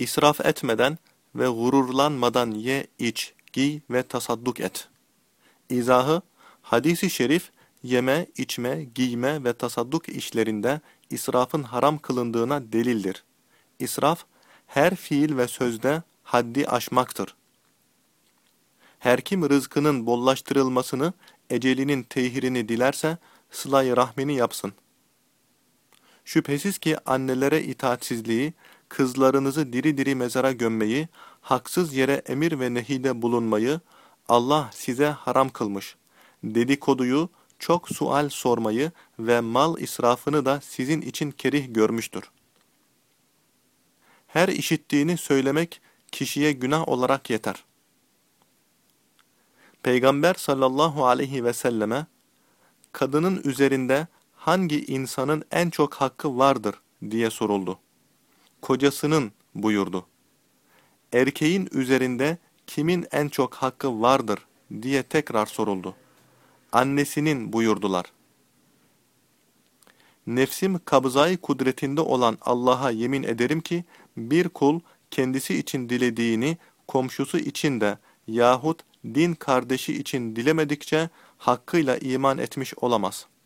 İsraf etmeden ve gururlanmadan ye, iç, giy ve tasadduk et. İzahı, hadisi şerif, yeme, içme, giyme ve tasadduk işlerinde israfın haram kılındığına delildir. İsraf, her fiil ve sözde haddi aşmaktır. Her kim rızkının bollaştırılmasını, ecelinin tehirini dilerse, sıla rahmini yapsın. Şüphesiz ki annelere itaatsizliği, kızlarınızı diri diri mezara gömmeyi, haksız yere emir ve nehide bulunmayı Allah size haram kılmış. Dedikoduyu, çok sual sormayı ve mal israfını da sizin için kerih görmüştür. Her işittiğini söylemek kişiye günah olarak yeter. Peygamber sallallahu aleyhi ve selleme, kadının üzerinde hangi insanın en çok hakkı vardır diye soruldu. Kocasının buyurdu. Erkeğin üzerinde kimin en çok hakkı vardır diye tekrar soruldu. Annesinin buyurdular. Nefsim kabzayı kudretinde olan Allah'a yemin ederim ki bir kul kendisi için dilediğini komşusu için de yahut din kardeşi için dilemedikçe hakkıyla iman etmiş olamaz.''